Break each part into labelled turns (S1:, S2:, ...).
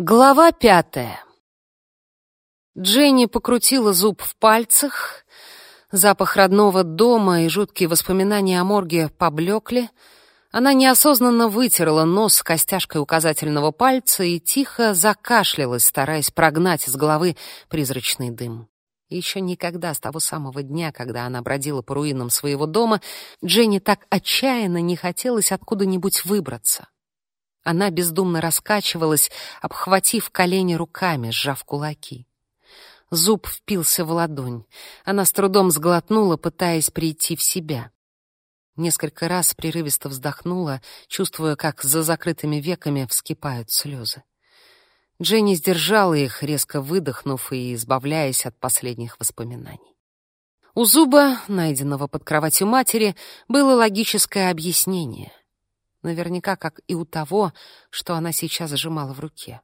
S1: Глава пятая. Дженни покрутила зуб в пальцах. Запах родного дома и жуткие воспоминания о морге поблекли. Она неосознанно вытерла нос костяшкой указательного пальца и тихо закашлялась, стараясь прогнать из головы призрачный дым. еще никогда с того самого дня, когда она бродила по руинам своего дома, Дженни так отчаянно не хотелось откуда-нибудь выбраться. Она бездумно раскачивалась, обхватив колени руками, сжав кулаки. Зуб впился в ладонь. Она с трудом сглотнула, пытаясь прийти в себя. Несколько раз прерывисто вздохнула, чувствуя, как за закрытыми веками вскипают слезы. Дженни сдержала их, резко выдохнув и избавляясь от последних воспоминаний. У зуба, найденного под кроватью матери, было логическое объяснение. Наверняка, как и у того, что она сейчас сжимала в руке.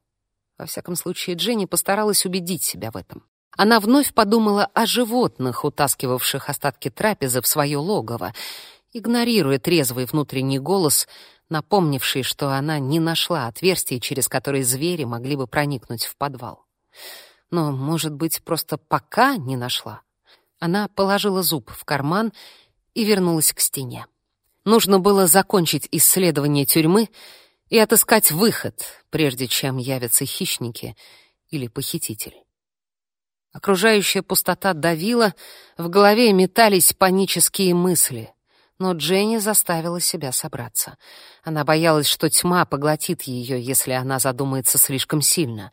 S1: Во всяком случае, Дженни постаралась убедить себя в этом. Она вновь подумала о животных, утаскивавших остатки трапезы в свое логово, игнорируя трезвый внутренний голос, напомнивший, что она не нашла отверстий, через которые звери могли бы проникнуть в подвал. Но, может быть, просто пока не нашла. Она положила зуб в карман и вернулась к стене. Нужно было закончить исследование тюрьмы и отыскать выход, прежде чем явятся хищники или похититель. Окружающая пустота давила, в голове метались панические мысли. Но Дженни заставила себя собраться. Она боялась, что тьма поглотит ее, если она задумается слишком сильно.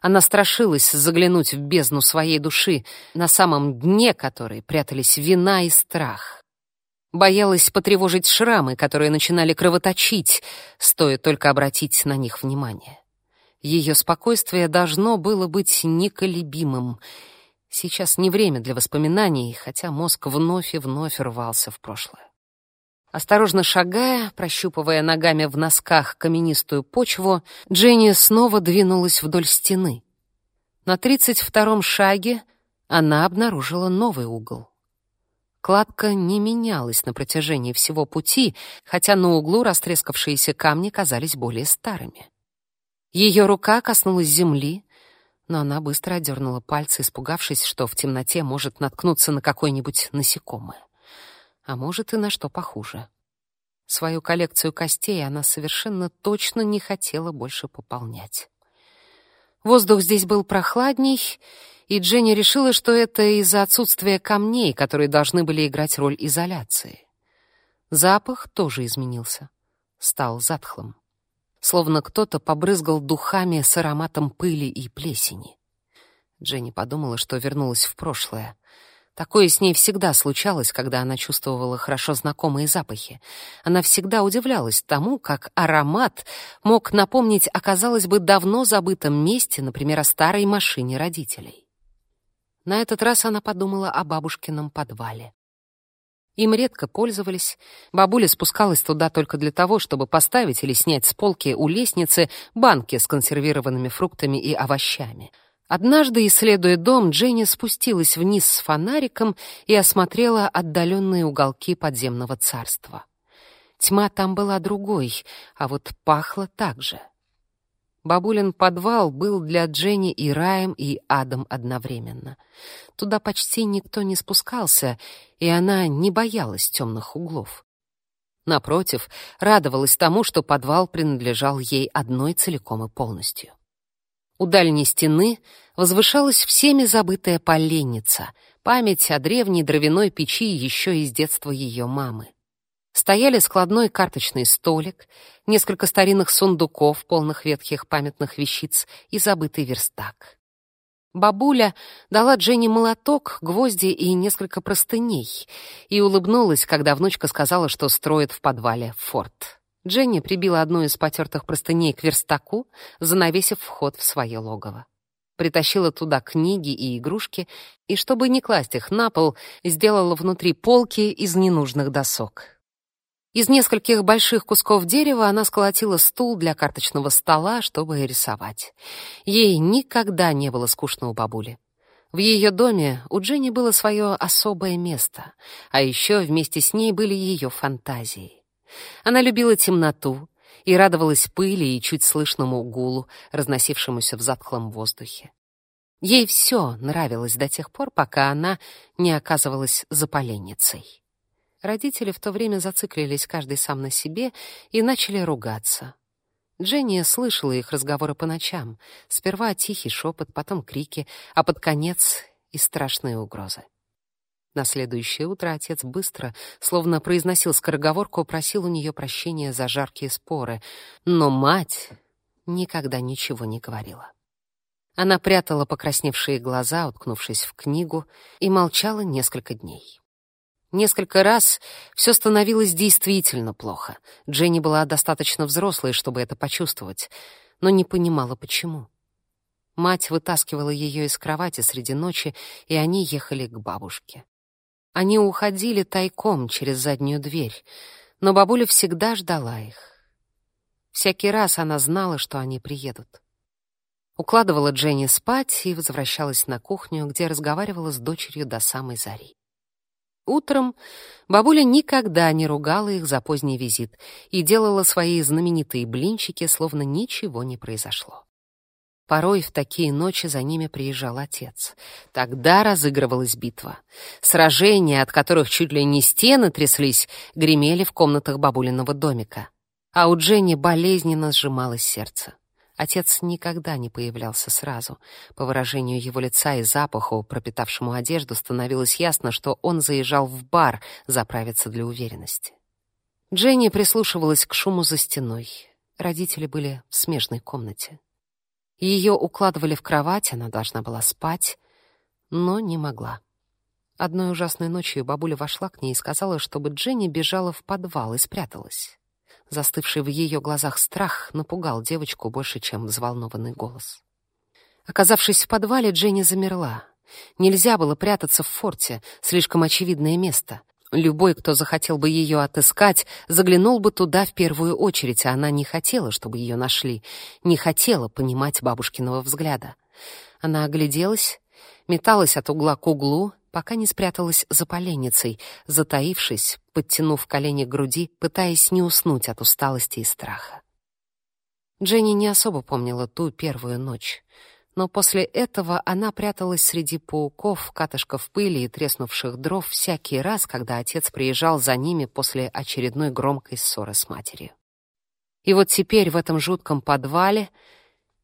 S1: Она страшилась заглянуть в бездну своей души, на самом дне которой прятались вина и страх. Боялась потревожить шрамы, которые начинали кровоточить, стоит только обратить на них внимание. Ее спокойствие должно было быть неколебимым. Сейчас не время для воспоминаний, хотя мозг вновь и вновь рвался в прошлое. Осторожно шагая, прощупывая ногами в носках каменистую почву, Дженни снова двинулась вдоль стены. На тридцать втором шаге она обнаружила новый угол. Кладка не менялась на протяжении всего пути, хотя на углу растрескавшиеся камни казались более старыми. Ее рука коснулась земли, но она быстро отдернула пальцы, испугавшись, что в темноте может наткнуться на какое-нибудь насекомое. А может и на что похуже. Свою коллекцию костей она совершенно точно не хотела больше пополнять. Воздух здесь был прохладней, и Дженни решила, что это из-за отсутствия камней, которые должны были играть роль изоляции. Запах тоже изменился, стал затхлым. Словно кто-то побрызгал духами с ароматом пыли и плесени. Дженни подумала, что вернулась в прошлое. Такое с ней всегда случалось, когда она чувствовала хорошо знакомые запахи. Она всегда удивлялась тому, как аромат мог напомнить о, казалось бы, давно забытом месте, например, о старой машине родителей. На этот раз она подумала о бабушкином подвале. Им редко пользовались. Бабуля спускалась туда только для того, чтобы поставить или снять с полки у лестницы банки с консервированными фруктами и овощами. Однажды, исследуя дом, Дженни спустилась вниз с фонариком и осмотрела отдаленные уголки подземного царства. Тьма там была другой, а вот пахло так же. Бабулин подвал был для Дженни и раем, и адом одновременно. Туда почти никто не спускался, и она не боялась темных углов. Напротив, радовалась тому, что подвал принадлежал ей одной целиком и полностью. У дальней стены возвышалась всеми забытая поленница, память о древней дровяной печи еще из детства ее мамы. Стояли складной карточный столик, несколько старинных сундуков, полных ветхих памятных вещиц, и забытый верстак. Бабуля дала Дженни молоток, гвозди и несколько простыней и улыбнулась, когда внучка сказала, что строит в подвале форт. Дженни прибила одну из потертых простыней к верстаку, занавесив вход в свое логово. Притащила туда книги и игрушки, и, чтобы не класть их на пол, сделала внутри полки из ненужных досок. Из нескольких больших кусков дерева она сколотила стул для карточного стола, чтобы рисовать. Ей никогда не было скучно у бабули. В ее доме у Дженни было свое особое место, а еще вместе с ней были ее фантазии. Она любила темноту и радовалась пыли и чуть слышному гулу, разносившемуся в затхлом воздухе. Ей все нравилось до тех пор, пока она не оказывалась запаленницей. Родители в то время зациклились каждый сам на себе и начали ругаться. Дженни слышала их разговоры по ночам. Сперва тихий шепот, потом крики, а под конец и страшные угрозы. На следующее утро отец быстро, словно произносил скороговорку, просил у нее прощения за жаркие споры, но мать никогда ничего не говорила. Она прятала покрасневшие глаза, уткнувшись в книгу, и молчала несколько дней. Несколько раз все становилось действительно плохо. Дженни была достаточно взрослой, чтобы это почувствовать, но не понимала, почему. Мать вытаскивала ее из кровати среди ночи, и они ехали к бабушке. Они уходили тайком через заднюю дверь, но бабуля всегда ждала их. Всякий раз она знала, что они приедут. Укладывала Дженни спать и возвращалась на кухню, где разговаривала с дочерью до самой зари. Утром бабуля никогда не ругала их за поздний визит и делала свои знаменитые блинчики, словно ничего не произошло. Порой в такие ночи за ними приезжал отец. Тогда разыгрывалась битва. Сражения, от которых чуть ли не стены тряслись, гремели в комнатах бабулиного домика. А у Дженни болезненно сжималось сердце. Отец никогда не появлялся сразу. По выражению его лица и запаху, пропитавшему одежду, становилось ясно, что он заезжал в бар заправиться для уверенности. Дженни прислушивалась к шуму за стеной. Родители были в смежной комнате. Ее укладывали в кровать, она должна была спать, но не могла. Одной ужасной ночью бабуля вошла к ней и сказала, чтобы Дженни бежала в подвал и спряталась. Застывший в ее глазах страх напугал девочку больше, чем взволнованный голос. Оказавшись в подвале, Дженни замерла. Нельзя было прятаться в форте, слишком очевидное место. Любой, кто захотел бы ее отыскать, заглянул бы туда в первую очередь, а она не хотела, чтобы ее нашли, не хотела понимать бабушкиного взгляда. Она огляделась, металась от угла к углу, пока не спряталась за поленницей, затаившись, подтянув колени к груди, пытаясь не уснуть от усталости и страха. Дженни не особо помнила ту первую ночь но после этого она пряталась среди пауков, катышков пыли и треснувших дров всякий раз, когда отец приезжал за ними после очередной громкой ссоры с матерью. И вот теперь в этом жутком подвале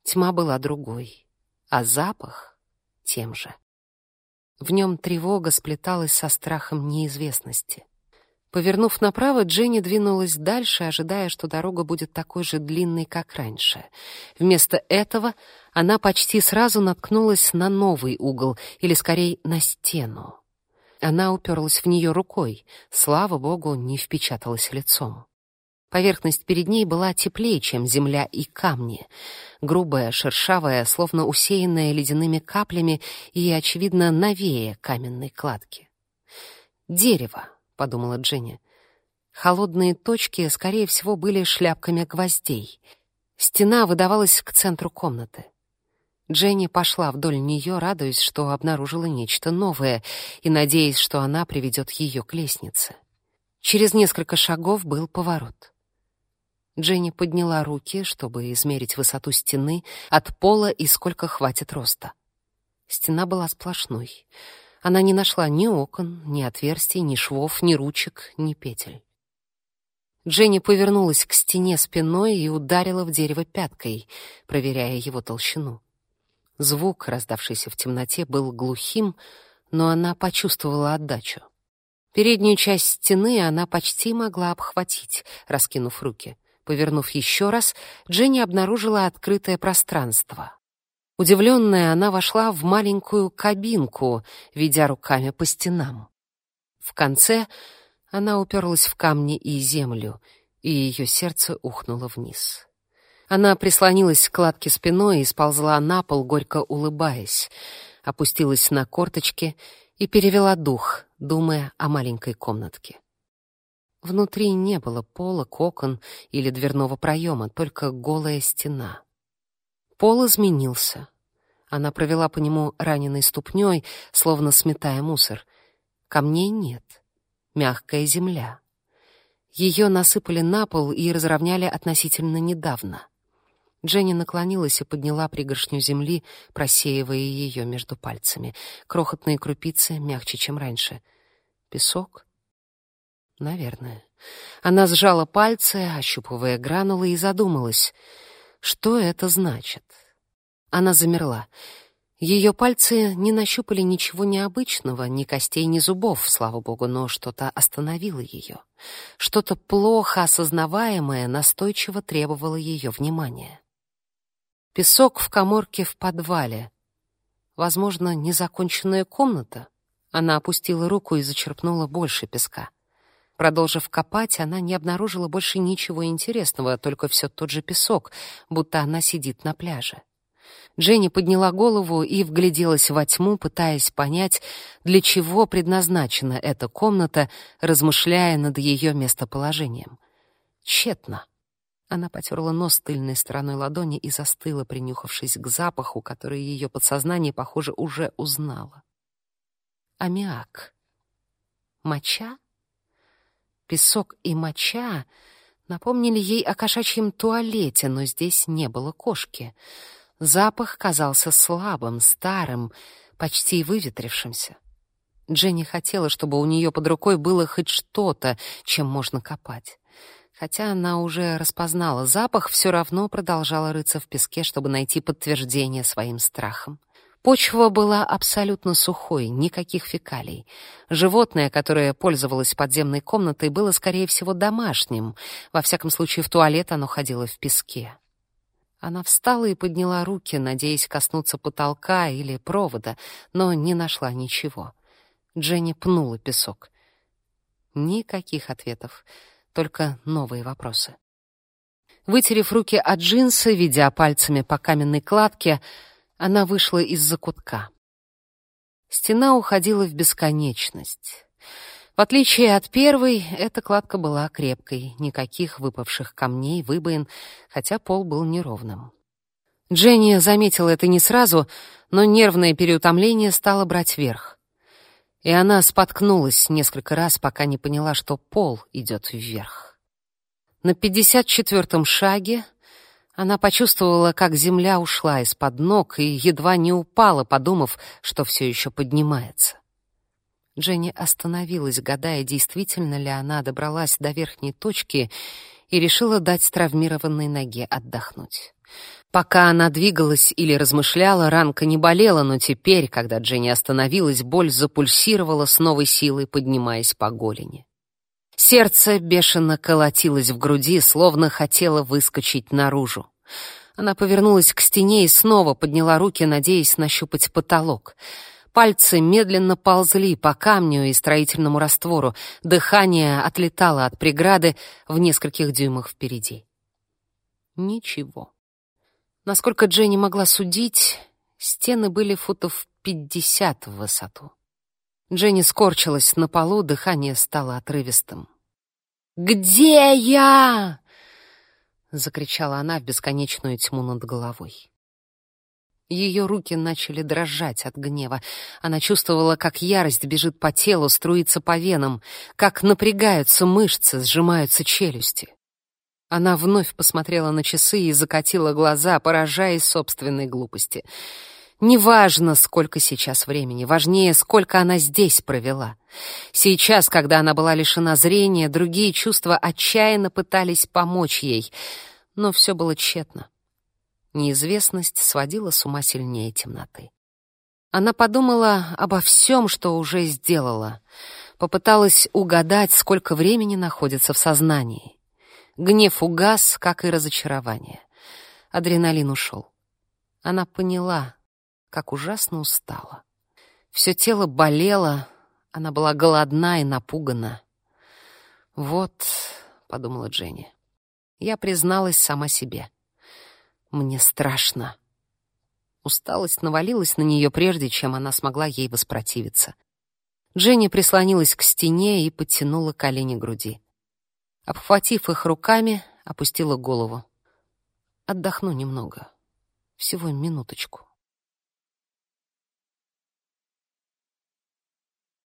S1: тьма была другой, а запах — тем же. В нем тревога сплеталась со страхом неизвестности — Повернув направо, Дженни двинулась дальше, ожидая, что дорога будет такой же длинной, как раньше. Вместо этого она почти сразу наткнулась на новый угол, или скорее на стену. Она уперлась в нее рукой, слава богу, не впечаталась лицом. Поверхность перед ней была теплее, чем земля и камни, грубая, шершавая, словно усеянная ледяными каплями и, очевидно, новее каменной кладки. Дерево. — подумала Дженни. Холодные точки, скорее всего, были шляпками гвоздей. Стена выдавалась к центру комнаты. Дженни пошла вдоль нее, радуясь, что обнаружила нечто новое, и надеясь, что она приведет ее к лестнице. Через несколько шагов был поворот. Дженни подняла руки, чтобы измерить высоту стены от пола и сколько хватит роста. Стена была сплошной — она не нашла ни окон, ни отверстий, ни швов, ни ручек, ни петель. Дженни повернулась к стене спиной и ударила в дерево пяткой, проверяя его толщину. Звук, раздавшийся в темноте, был глухим, но она почувствовала отдачу. Переднюю часть стены она почти могла обхватить, раскинув руки. Повернув еще раз, Дженни обнаружила открытое пространство. Удивленная, она вошла в маленькую кабинку, ведя руками по стенам. В конце она уперлась в камни и землю, и ее сердце ухнуло вниз. Она прислонилась к кладке спиной и сползла на пол, горько улыбаясь, опустилась на корточки и перевела дух, думая о маленькой комнатке. Внутри не было пола, окон или дверного проема, только голая стена — Пол изменился. Она провела по нему раненой ступней, словно сметая мусор. Камней нет. Мягкая земля. Ее насыпали на пол и разровняли относительно недавно. Дженни наклонилась и подняла пригоршню земли, просеивая ее между пальцами. Крохотные крупицы, мягче, чем раньше. Песок? Наверное. Она сжала пальцы, ощупывая гранулы, и задумалась, что это значит. Она замерла. Ее пальцы не нащупали ничего необычного, ни костей, ни зубов, слава богу, но что-то остановило ее. Что-то плохо осознаваемое настойчиво требовало ее внимания. Песок в коморке в подвале. Возможно, незаконченная комната. Она опустила руку и зачерпнула больше песка. Продолжив копать, она не обнаружила больше ничего интересного, только все тот же песок, будто она сидит на пляже. Дженни подняла голову и вгляделась во тьму, пытаясь понять, для чего предназначена эта комната, размышляя над ее местоположением. Тщетно. Она потерла нос тыльной стороной ладони и застыла, принюхавшись к запаху, который ее подсознание, похоже, уже узнало. Аммиак. Моча? Песок и моча напомнили ей о кошачьем туалете, но здесь не было кошки — Запах казался слабым, старым, почти выветрившимся. Дженни хотела, чтобы у нее под рукой было хоть что-то, чем можно копать. Хотя она уже распознала запах, все равно продолжала рыться в песке, чтобы найти подтверждение своим страхам. Почва была абсолютно сухой, никаких фекалий. Животное, которое пользовалось подземной комнатой, было, скорее всего, домашним. Во всяком случае, в туалет оно ходило в песке. Она встала и подняла руки, надеясь коснуться потолка или провода, но не нашла ничего. Дженни пнула песок. Никаких ответов, только новые вопросы. Вытерев руки от джинсы, ведя пальцами по каменной кладке, она вышла из закутка. Стена уходила в бесконечность. В отличие от первой, эта кладка была крепкой, никаких выпавших камней, выбоин, хотя пол был неровным. Дженни заметила это не сразу, но нервное переутомление стало брать верх. И она споткнулась несколько раз, пока не поняла, что пол идет вверх. На пятьдесят четвертом шаге она почувствовала, как земля ушла из-под ног и едва не упала, подумав, что все еще поднимается. Дженни остановилась, гадая, действительно ли она добралась до верхней точки и решила дать травмированной ноге отдохнуть. Пока она двигалась или размышляла, ранка не болела, но теперь, когда Дженни остановилась, боль запульсировала с новой силой, поднимаясь по голени. Сердце бешено колотилось в груди, словно хотело выскочить наружу. Она повернулась к стене и снова подняла руки, надеясь нащупать потолок — Пальцы медленно ползли по камню и строительному раствору. Дыхание отлетало от преграды в нескольких дюймах впереди. Ничего. Насколько Дженни могла судить, стены были футов пятьдесят в высоту. Дженни скорчилась на полу, дыхание стало отрывистым. «Где я?» — закричала она в бесконечную тьму над головой. Ее руки начали дрожать от гнева. Она чувствовала, как ярость бежит по телу, струится по венам, как напрягаются мышцы, сжимаются челюсти. Она вновь посмотрела на часы и закатила глаза, поражаясь собственной глупости. Неважно, сколько сейчас времени, важнее, сколько она здесь провела. Сейчас, когда она была лишена зрения, другие чувства отчаянно пытались помочь ей, но все было тщетно. Неизвестность сводила с ума сильнее темноты. Она подумала обо всем, что уже сделала. Попыталась угадать, сколько времени находится в сознании. Гнев угас, как и разочарование. Адреналин ушел. Она поняла, как ужасно устала. Все тело болело, она была голодна и напугана. «Вот», — подумала Дженни, — я призналась сама себе — мне страшно. Усталость навалилась на нее, прежде чем она смогла ей воспротивиться. Дженни прислонилась к стене и подтянула колени груди. Обхватив их руками, опустила голову. Отдохну немного. Всего минуточку.